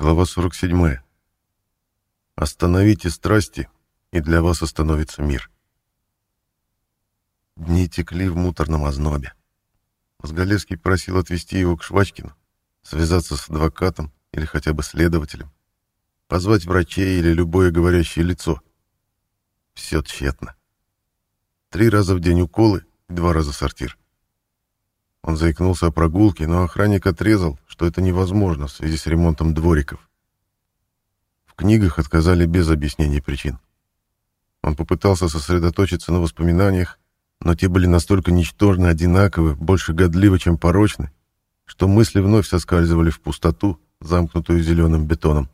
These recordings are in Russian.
Глава 47. Остановите страсти, и для вас остановится мир. Дни текли в муторном ознобе. Мозголевский просил отвезти его к Швачкину, связаться с адвокатом или хотя бы следователем, позвать врачей или любое говорящее лицо. Все тщетно. Три раза в день уколы два раза сортир. Он заикнулся о прогулке, но охранник отрезал, что это невозможно в связи с ремонтом двориков. В книгах отказали без объяснений причин. Он попытался сосредоточиться на воспоминаниях, но те были настолько ничтожно одинаковы, больше годливы, чем порочны, что мысли вновь соскальзывали в пустоту, замкнутую зеленым бетоном.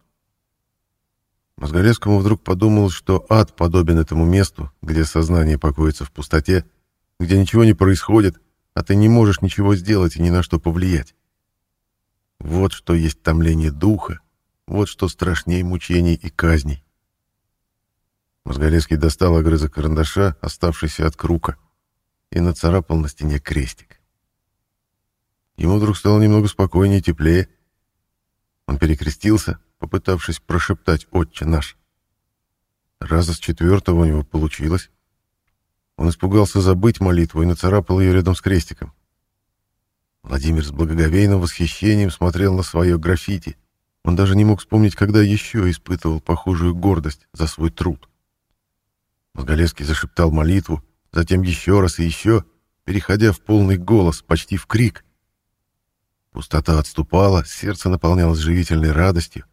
Мозголевскому вдруг подумалось, что ад подобен этому месту, где сознание покоится в пустоте, где ничего не происходит, а ты не можешь ничего сделать и ни на что повлиять. Вот что есть томление духа, вот что страшнее мучений и казней. Мозголевский достал огрызок карандаша, оставшийся от крука, и нацарапал на стене крестик. Ему вдруг стало немного спокойнее и теплее. Он перекрестился, попытавшись прошептать «Отче наш». Раза с четвертого у него получилось. Он испугался забыть молитву и нацарапал ее рядом с крестиком. Владимир с благоговейным восхищением смотрел на свое граффити. Он даже не мог вспомнить, когда еще испытывал похожую гордость за свой труд. Мозголевский зашептал молитву, затем еще раз и еще, переходя в полный голос, почти в крик. Пустота отступала, сердце наполнялось живительной радостью.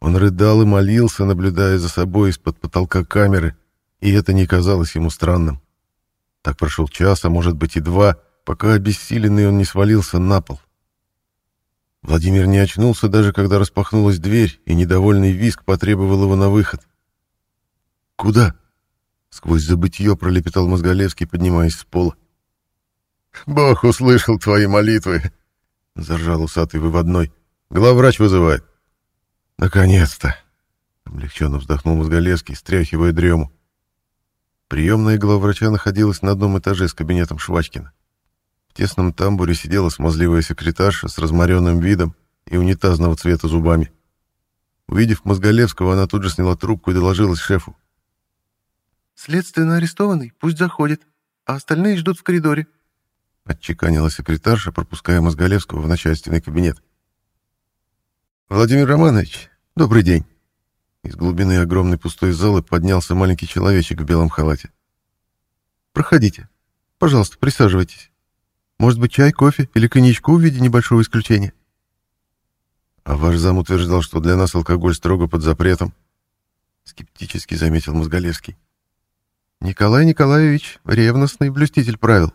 Он рыдал и молился, наблюдая за собой из-под потолка камеры, и это не казалось ему странным. Так прошел час, а может быть и два, пока обессиленный он не свалился на пол. Владимир не очнулся, даже когда распахнулась дверь, и недовольный виск потребовал его на выход. «Куда?» — сквозь забытье пролепетал Мозголевский, поднимаясь с пола. «Бог услышал твои молитвы!» — заржал усатый выводной. «Главврач вызывает». «Наконец-то!» — облегченно вздохнул Мозголевский, стряхивая дрему. Приемная главврача находилась на одном этаже с кабинетом Швачкина. В тесном тамбуре сидела смазливая секретарша с разморенным видом и унитазного цвета зубами. Увидев Мозголевского, она тут же сняла трубку и доложилась шефу. «Следственно арестованный, пусть заходит, а остальные ждут в коридоре», — отчеканила секретарша, пропуская Мозголевского в начальственный кабинет. «Владимир Романович, добрый день!» Из глубины огромной пустой залы поднялся маленький человечек в белом халате. «Проходите. Пожалуйста, присаживайтесь. Может быть, чай, кофе или коньячку в виде небольшого исключения?» «А ваш зам утверждал, что для нас алкоголь строго под запретом», — скептически заметил Мозголевский. «Николай Николаевич — ревностный блюститель правил.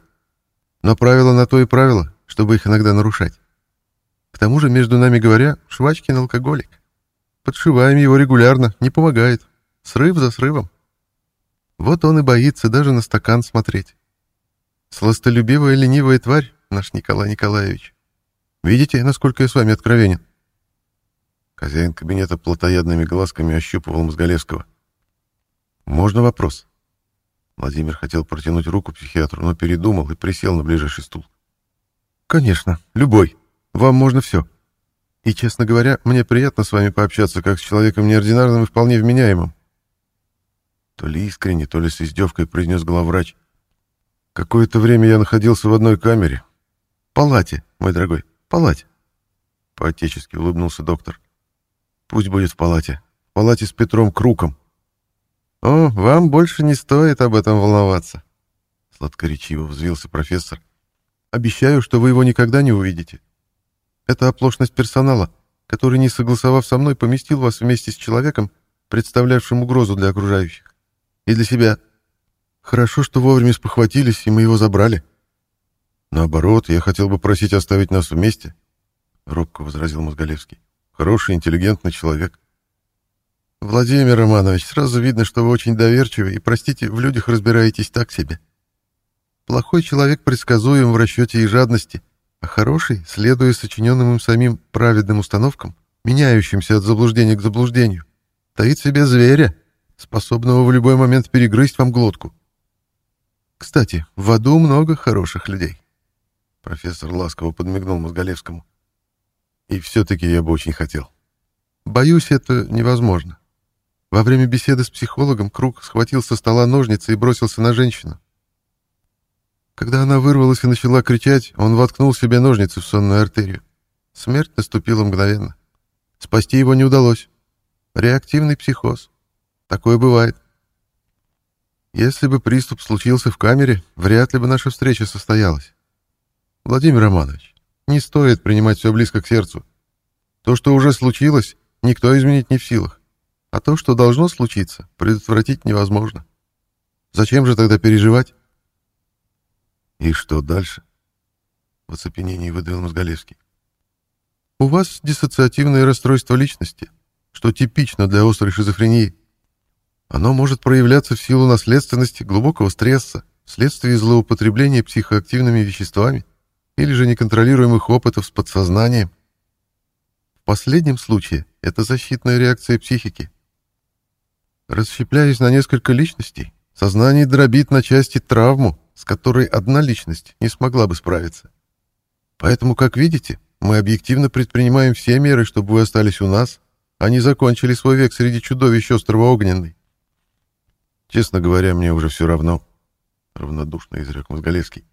Но правила на то и правила, чтобы их иногда нарушать. К тому же, между нами говоря, Швачкин алкоголик. Подшиваем его регулярно, не помогает. Срыв за срывом. Вот он и боится даже на стакан смотреть. Сластолюбивая ленивая тварь, наш Николай Николаевич. Видите, насколько я с вами откровенен?» Хозяин кабинета плотоядными глазками ощупывал Мозголевского. «Можно вопрос?» Владимир хотел протянуть руку психиатру, но передумал и присел на ближайший стул. «Конечно, любой. Вам можно все. И, честно говоря, мне приятно с вами пообщаться, как с человеком неординарным и вполне вменяемым. То ли искренне, то ли с издевкой произнес главврач. Какое-то время я находился в одной камере. Палате, мой дорогой, палате. Поотечески улыбнулся доктор. Пусть будет в палате. В палате с Петром Круком. О, вам больше не стоит об этом волноваться. Сладкоречиво взвился профессор. Обещаю, что вы его никогда не увидите. Это оплошность персонала, который, не согласовав со мной, поместил вас вместе с человеком, представлявшим угрозу для окружающих. И для себя. Хорошо, что вовремя спохватились, и мы его забрали. Наоборот, я хотел бы просить оставить нас вместе, — робко возразил Мозголевский. Хороший, интеллигентный человек. Владимир Романович, сразу видно, что вы очень доверчивы и, простите, в людях разбираетесь так себе. Плохой человек предсказуем в расчете и жадности — а хороший, следуя сочиненным им самим праведным установкам, меняющимся от заблуждения к заблуждению, таит в себе зверя, способного в любой момент перегрызть вам глотку. Кстати, в аду много хороших людей. Профессор ласково подмигнул Мозголевскому. И все-таки я бы очень хотел. Боюсь, это невозможно. Во время беседы с психологом Круг схватил со стола ножницы и бросился на женщину. Когда она вырвалась и начала кричать, он воткнул себе ножницы в сонную артерию. Смерть наступила мгновенно. Спасти его не удалось. Реактивный психоз. Такое бывает. Если бы приступ случился в камере, вряд ли бы наша встреча состоялась. Владимир Романович, не стоит принимать все близко к сердцу. То, что уже случилось, никто изменить не в силах. А то, что должно случиться, предотвратить невозможно. Зачем же тогда переживать? И что дальше? В оцепенении выдавил Мозголевский. У вас диссоциативное расстройство личности, что типично для острой шизофрении. Оно может проявляться в силу наследственности, глубокого стресса, вследствие злоупотребления психоактивными веществами или же неконтролируемых опытов с подсознанием. В последнем случае это защитная реакция психики. Расщепляясь на несколько личностей, сознание дробит на части травму, с которой одна личность не смогла бы справиться. Поэтому, как видите, мы объективно предпринимаем все меры, чтобы вы остались у нас, а не закончили свой век среди чудовищ острова Огненный. Честно говоря, мне уже все равно, — равнодушно изрек Мозголевский.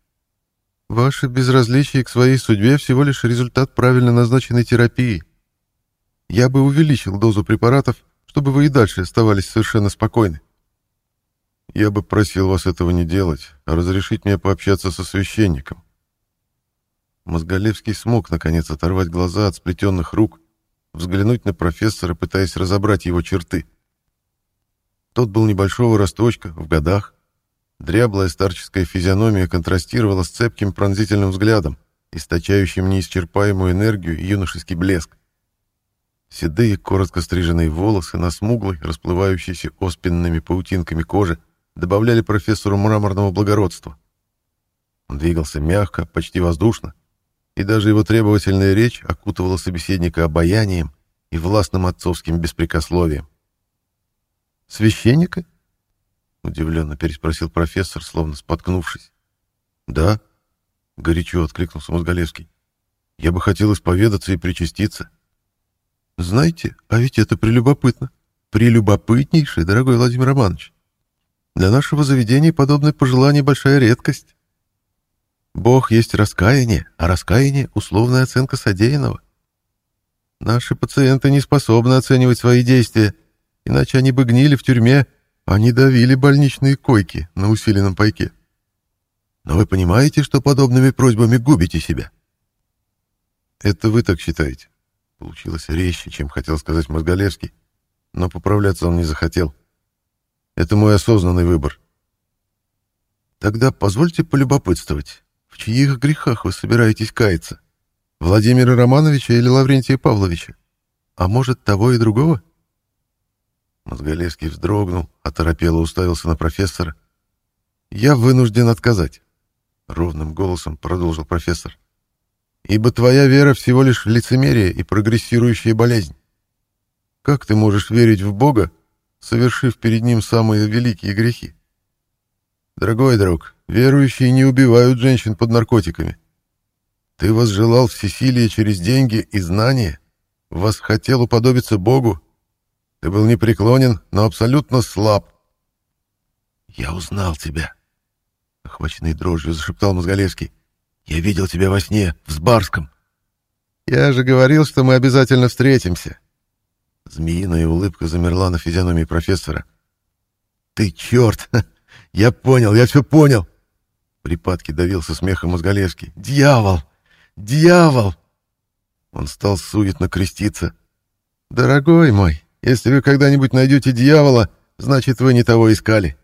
Ваше безразличие к своей судьбе всего лишь результат правильно назначенной терапии. Я бы увеличил дозу препаратов, чтобы вы и дальше оставались совершенно спокойны. Я бы просил вас этого не делать, а разрешить мне пообщаться со священником. Мозголевский смог, наконец, оторвать глаза от сплетенных рук, взглянуть на профессора, пытаясь разобрать его черты — тот был небольшого росточка, в годах. Дряблая старческая физиономия контрастировала с цепким пронзительным взглядом, источающим неисчерпаемую энергию и юношеский блеск. Седые, коротко стриженные волосы на смуглой, расплывающейся оспенными паутинками кожи добавляли профессору мраморного благородства. Он двигался мягко, почти воздушно, и даже его требовательная речь окутывала собеседника обаянием и властным отцовским беспрекословием. Священника? Удивленно переспросил профессор, словно споткнувшись. Да, горячо откликнулся Мозголевский. Я бы хотел исповедаться и причаститься. Знаете, а ведь это прелюбопытно. Прелюбопытнейший, дорогой Владимир Романович. Для нашего заведения подобное пожелание большая редкость. Бог есть раскаяние, а раскаяние — условная оценка содеянного. Наши пациенты не способны оценивать свои действия — Иначе они бы гнили в тюрьме, не давили больничные койки на усиленном пайке. Но вы понимаете, что подобными просьбами губите себя? Это вы так считаете. Получилось резче, чем хотел сказать Мозголевский, но поправляться он не захотел. Это мой осознанный выбор. Тогда позвольте полюбопытствовать, в чьих грехах вы собираетесь каяться? Владимира Романовича или Лаврентия Павловича? А может, того и другого? — Мозголевский вздрогнул, оторопело уставился на профессора. «Я вынужден отказать», — ровным голосом продолжил профессор. «Ибо твоя вера всего лишь лицемерие и прогрессирующая болезнь. Как ты можешь верить в Бога, совершив перед Ним самые великие грехи? Дорогой друг, верующие не убивают женщин под наркотиками. Ты возжелал всесилие через деньги и знания, восхотел уподобиться Богу ты был непреклонен, но абсолютно слаб. «Я узнал тебя», — охваченный дрожью зашептал Мозголевский. «Я видел тебя во сне, в Сбарском». «Я же говорил, что мы обязательно встретимся». Змеиная улыбка замерла на физиономии профессора. «Ты черт! Я понял, я все понял!» Припадки давился смехом Мозголевский. «Дьявол! Дьявол!» Он стал суетно креститься. «Дорогой мой, если вы когда-нибудь найдете дьявола, значит, вы не того искали.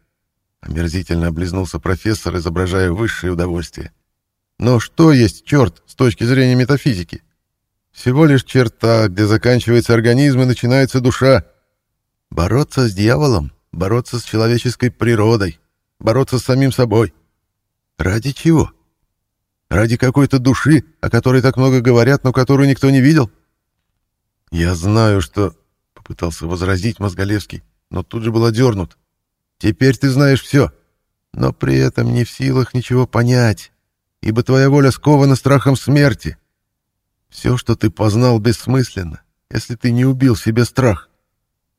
Омерзительно облизнулся профессор, изображая высшее удовольствие. Но что есть черт с точки зрения метафизики? Всего лишь черта, где заканчивается организм и начинается душа. Бороться с дьяволом, бороться с человеческой природой, бороться с самим собой. Ради чего? Ради какой-то души, о которой так много говорят, но которую никто не видел? Я знаю, что Пытался возразить Мозголевский, но тут же был одернут. «Теперь ты знаешь все, но при этом не в силах ничего понять, ибо твоя воля скована страхом смерти. Все, что ты познал, бессмысленно, если ты не убил в себе страх.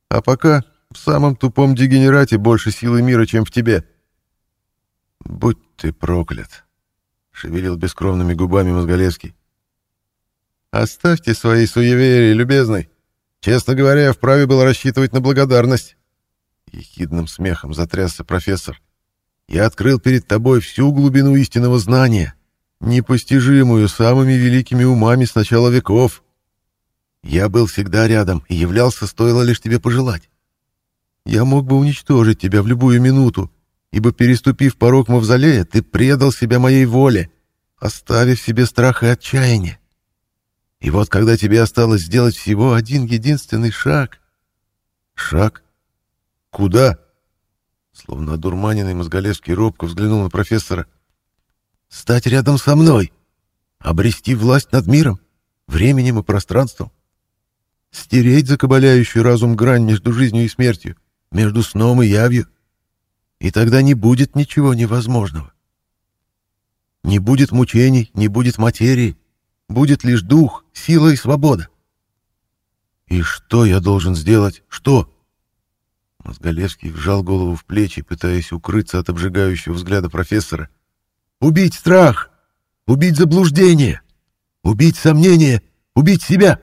А пока в самом тупом дегенерате больше силы мира, чем в тебе. Будь ты проклят, — шевелил бескровными губами Мозголевский. Оставьте свои суеверия, любезный. Честно говоря, я вправе был рассчитывать на благодарность. Ехидным смехом затрясся профессор. Я открыл перед тобой всю глубину истинного знания, непостижимую самыми великими умами с начала веков. Я был всегда рядом и являлся, стоило лишь тебе пожелать. Я мог бы уничтожить тебя в любую минуту, ибо, переступив порог мавзолея, ты предал себя моей воле, оставив себе страх и отчаяние. И вот когда тебе осталось сделать всего один единственный шаг... Шаг? Куда? Словно одурманенный Мозголевский робко взглянул на профессора. Стать рядом со мной. Обрести власть над миром, временем и пространством. Стереть закабаляющую разум грань между жизнью и смертью, между сном и явью. И тогда не будет ничего невозможного. Не будет мучений, не будет материи, будет лишь дух, сила и свобода. И что я должен сделать? Что? Мозголевский вжал голову в плечи, пытаясь укрыться от обжигающего взгляда профессора. Убить страх! Убить заблуждение! Убить сомнение! Убить себя!